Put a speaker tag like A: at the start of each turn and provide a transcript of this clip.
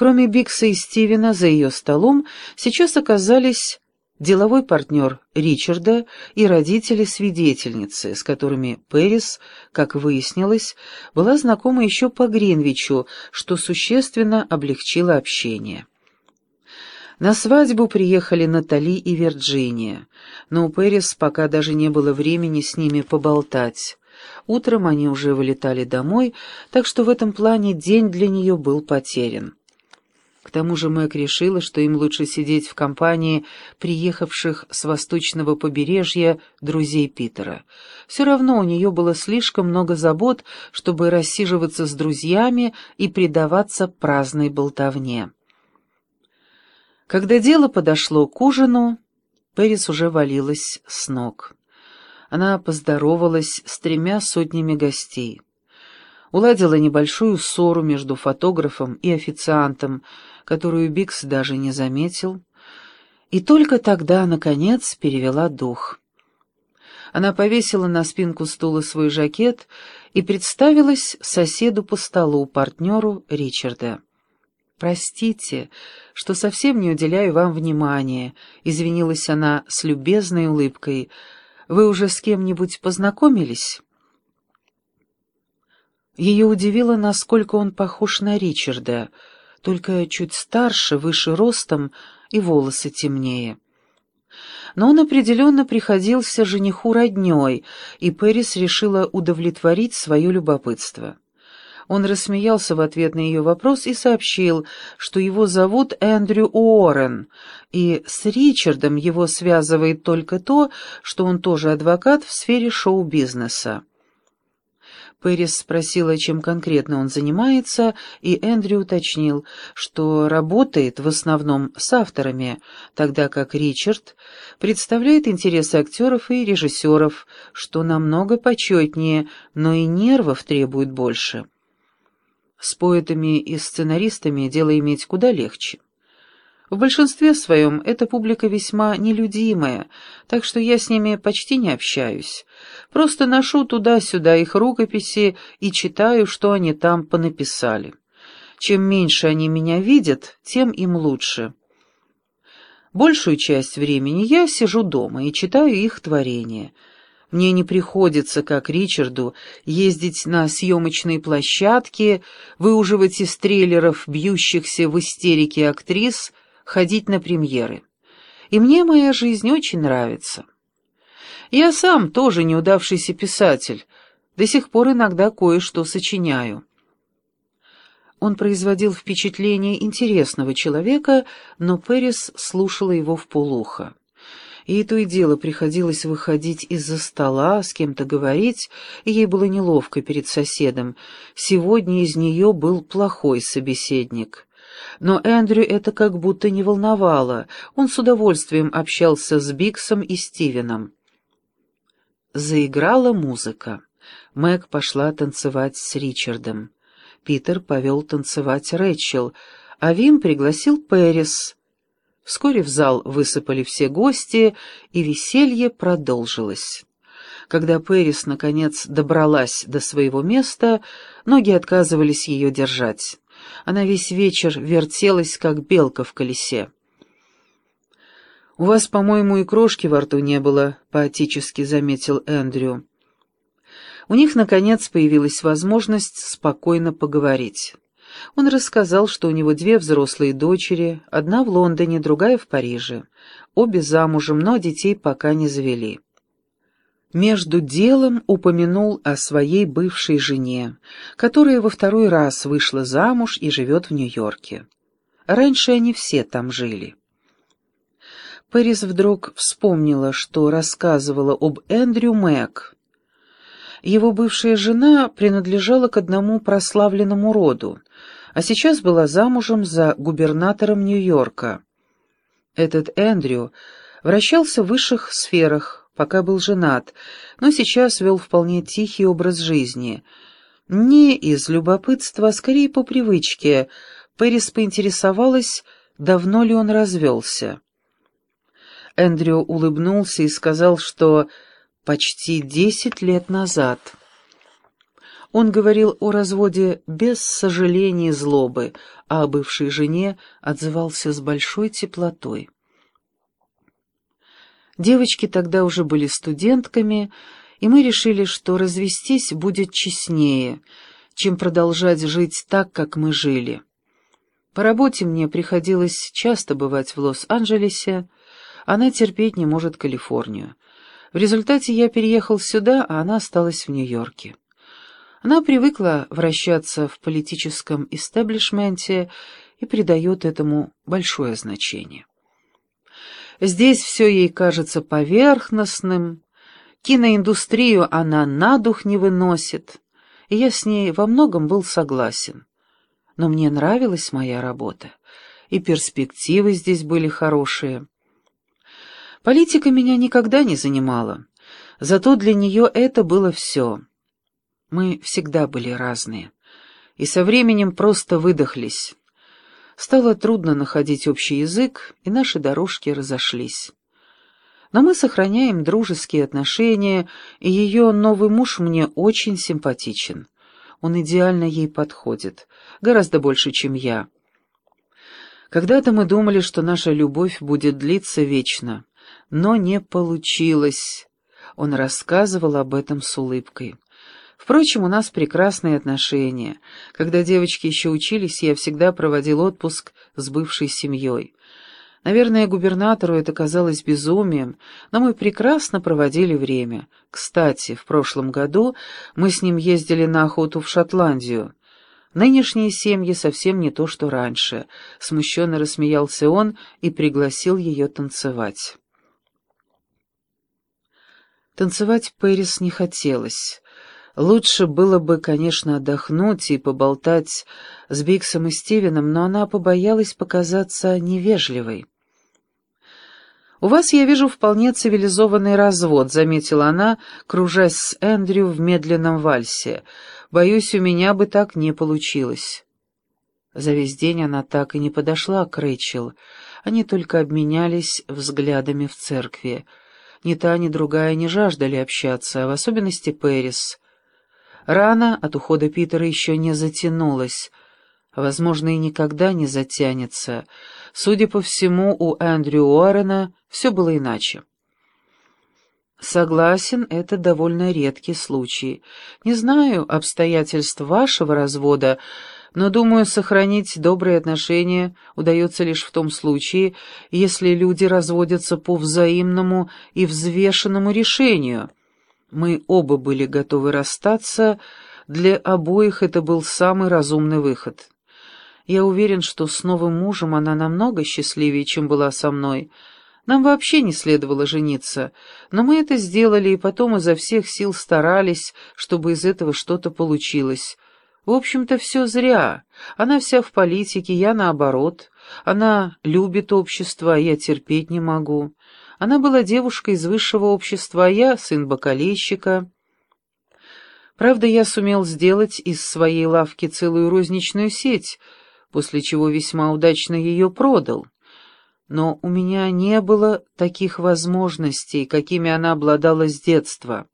A: Кроме Бикса и Стивена, за ее столом сейчас оказались деловой партнер Ричарда и родители свидетельницы, с которыми Пэрис, как выяснилось, была знакома еще по Гринвичу, что существенно облегчило общение. На свадьбу приехали Натали и Вирджиния, но у Пэрис пока даже не было времени с ними поболтать. Утром они уже вылетали домой, так что в этом плане день для нее был потерян. К тому же Мэг решила, что им лучше сидеть в компании приехавших с восточного побережья друзей Питера. Все равно у нее было слишком много забот, чтобы рассиживаться с друзьями и предаваться праздной болтовне. Когда дело подошло к ужину, Пэрис уже валилась с ног. Она поздоровалась с тремя сотнями гостей уладила небольшую ссору между фотографом и официантом, которую Бикс даже не заметил, и только тогда, наконец, перевела дух. Она повесила на спинку стула свой жакет и представилась соседу по столу, партнеру Ричарда. «Простите, что совсем не уделяю вам внимания», — извинилась она с любезной улыбкой. «Вы уже с кем-нибудь познакомились?» Ее удивило, насколько он похож на Ричарда, только чуть старше, выше ростом и волосы темнее. Но он определенно приходился жениху родней, и Пэрис решила удовлетворить свое любопытство. Он рассмеялся в ответ на ее вопрос и сообщил, что его зовут Эндрю Уоррен, и с Ричардом его связывает только то, что он тоже адвокат в сфере шоу-бизнеса. Пэрис спросила, чем конкретно он занимается, и Эндрю уточнил, что работает в основном с авторами, тогда как Ричард представляет интересы актеров и режиссеров, что намного почетнее, но и нервов требует больше. С поэтами и сценаристами дело иметь куда легче. В большинстве своем эта публика весьма нелюдимая, так что я с ними почти не общаюсь. Просто ношу туда-сюда их рукописи и читаю, что они там понаписали. Чем меньше они меня видят, тем им лучше. Большую часть времени я сижу дома и читаю их творения. Мне не приходится, как Ричарду, ездить на съемочные площадки, выуживать из трейлеров бьющихся в истерике актрис — ходить на премьеры. И мне моя жизнь очень нравится. Я сам тоже неудавшийся писатель, до сих пор иногда кое-что сочиняю. Он производил впечатление интересного человека, но Пэрис слушала его в полухо. Ей то и дело приходилось выходить из-за стола, с кем-то говорить, и ей было неловко перед соседом. Сегодня из нее был плохой собеседник. Но Эндрю это как будто не волновало, он с удовольствием общался с Биксом и Стивеном. Заиграла музыка. Мэг пошла танцевать с Ричардом. Питер повел танцевать Рэчел, а Вим пригласил Пэрис. Вскоре в зал высыпали все гости, и веселье продолжилось. Когда Пэрис, наконец, добралась до своего места, ноги отказывались ее держать. Она весь вечер вертелась, как белка в колесе. «У вас, по-моему, и крошки во рту не было», — поотически заметил Эндрю. У них, наконец, появилась возможность спокойно поговорить. Он рассказал, что у него две взрослые дочери, одна в Лондоне, другая в Париже. Обе замужем, но детей пока не завели. Между делом упомянул о своей бывшей жене, которая во второй раз вышла замуж и живет в Нью-Йорке. Раньше они все там жили. Пэрис вдруг вспомнила, что рассказывала об Эндрю Мэг. Его бывшая жена принадлежала к одному прославленному роду, а сейчас была замужем за губернатором Нью-Йорка. Этот Эндрю вращался в высших сферах, пока был женат, но сейчас вел вполне тихий образ жизни. Не из любопытства, а скорее по привычке. Пэрис поинтересовалась, давно ли он развелся. Эндрю улыбнулся и сказал, что почти десять лет назад. Он говорил о разводе без сожаления и злобы, а о бывшей жене отзывался с большой теплотой. Девочки тогда уже были студентками, и мы решили, что развестись будет честнее, чем продолжать жить так, как мы жили. По работе мне приходилось часто бывать в Лос-Анджелесе, она терпеть не может Калифорнию. В результате я переехал сюда, а она осталась в Нью-Йорке. Она привыкла вращаться в политическом истеблишменте и придает этому большое значение. Здесь все ей кажется поверхностным, киноиндустрию она на дух не выносит, и я с ней во многом был согласен. Но мне нравилась моя работа, и перспективы здесь были хорошие. Политика меня никогда не занимала, зато для нее это было все. Мы всегда были разные, и со временем просто выдохлись. Стало трудно находить общий язык, и наши дорожки разошлись. Но мы сохраняем дружеские отношения, и ее новый муж мне очень симпатичен. Он идеально ей подходит, гораздо больше, чем я. Когда-то мы думали, что наша любовь будет длиться вечно, но не получилось. Он рассказывал об этом с улыбкой. Впрочем, у нас прекрасные отношения. Когда девочки еще учились, я всегда проводил отпуск с бывшей семьей. Наверное, губернатору это казалось безумием, но мы прекрасно проводили время. Кстати, в прошлом году мы с ним ездили на охоту в Шотландию. Нынешние семьи совсем не то, что раньше. Смущенно рассмеялся он и пригласил ее танцевать. Танцевать Пэрис не хотелось. Лучше было бы, конечно, отдохнуть и поболтать с Биксом и Стивеном, но она побоялась показаться невежливой. «У вас, я вижу, вполне цивилизованный развод», — заметила она, кружась с Эндрю в медленном вальсе. «Боюсь, у меня бы так не получилось». За весь день она так и не подошла к Рэйчел. Они только обменялись взглядами в церкви. Ни та, ни другая не жаждали общаться, а в особенности Пэрис — Рана от ухода Питера еще не затянулась, возможно, и никогда не затянется. Судя по всему, у Эндрю Уоррена все было иначе. Согласен, это довольно редкий случай. Не знаю обстоятельств вашего развода, но, думаю, сохранить добрые отношения удается лишь в том случае, если люди разводятся по взаимному и взвешенному решению — мы оба были готовы расстаться, для обоих это был самый разумный выход. Я уверен, что с новым мужем она намного счастливее, чем была со мной. Нам вообще не следовало жениться, но мы это сделали и потом изо всех сил старались, чтобы из этого что-то получилось. В общем-то, все зря. Она вся в политике, я наоборот. Она любит общество, а я терпеть не могу. Она была девушкой из высшего общества, а я сын бакалейщика. Правда, я сумел сделать из своей лавки целую розничную сеть, после чего весьма удачно ее продал. Но у меня не было таких возможностей, какими она обладала с детства.